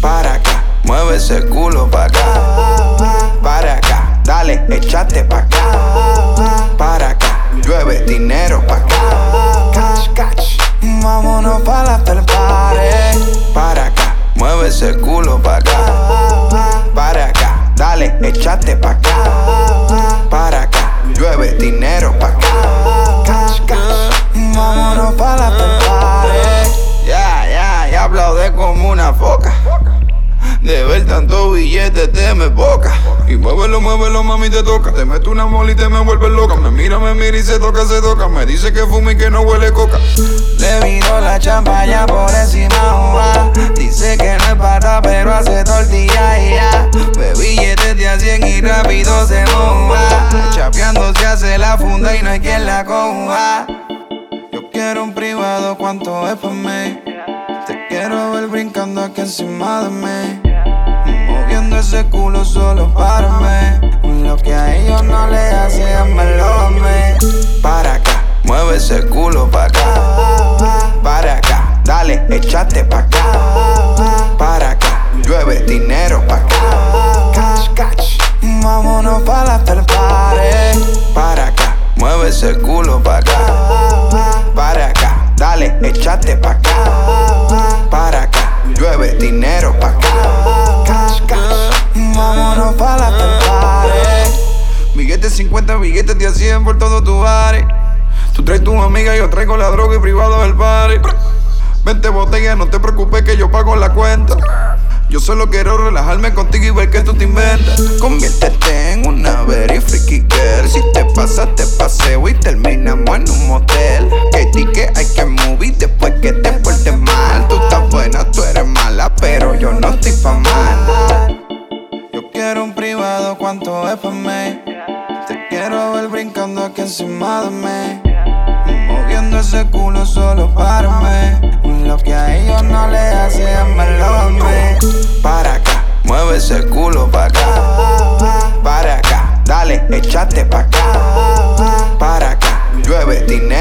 Para acá, mueve ese culo para acá. Para acá, dale, échate pa' acá. Para acá, llueve dinero pa' acá. Catch, catch. Vámonos para la. Para acá, mueve ese culo pa' acá. Para acá, dale, échate pa' acá. Para acá, llueve dinero pa' acá. Catch, catch. Vámonos para la party. Ya, ya, ya aplaudé como una foca. De ver tanto billete te me boca. Y muévelo, muévelo, mami, te toca. Te meto una mola y te me vuelve loca. Me mira, me mira y se toca, se toca. Me dice que fume y que no huele coca. Le vino la champaña por encima, ua. Dice que moja. Chapeando se hace la funda y no hay quien la coja. Yo quiero un privado, ¿cuánto es para mí? Te quiero ver brincando aquí encima de mí. Moviendo ese culo solo para mí. Lo que a ellos no le hace, házmelo a mí. Para acá, mueve ese culo para acá. Para acá, dale, échate pa' acá. Para acá, llueve dinero pa' acá. Catch, catch. Vámonos para ese culo para acá. Para acá, dale, échate pa' acá. Para acá, llueve dinero pa' acá. Catch, catch. Vámonos para la party. Billetes 50, billetes de a 100 por todo tu bares. Tú traes tu amiga, yo traigo la droga y privado del party. Vente botella, no te preocupes que yo pago la cuenta. Yo solo quiero relajarme contigo y ver que tú te inventas. Conviértete en un motel. Di que hay que movie después que te portes mal. Tú estás buena, tú eres mala, pero yo no estoy pa' mal. Yo quiero un privado, ¿cuánto es pa' mí? Te quiero ver brincando aquí encima de mí. Moviendo ese culo solo para mí. Lo que a ellos no le hace, házmelo a mí. Para acá, mueve ese culo para acá. Para acá, dale, échate pa' acá. Para acá, llueve dinero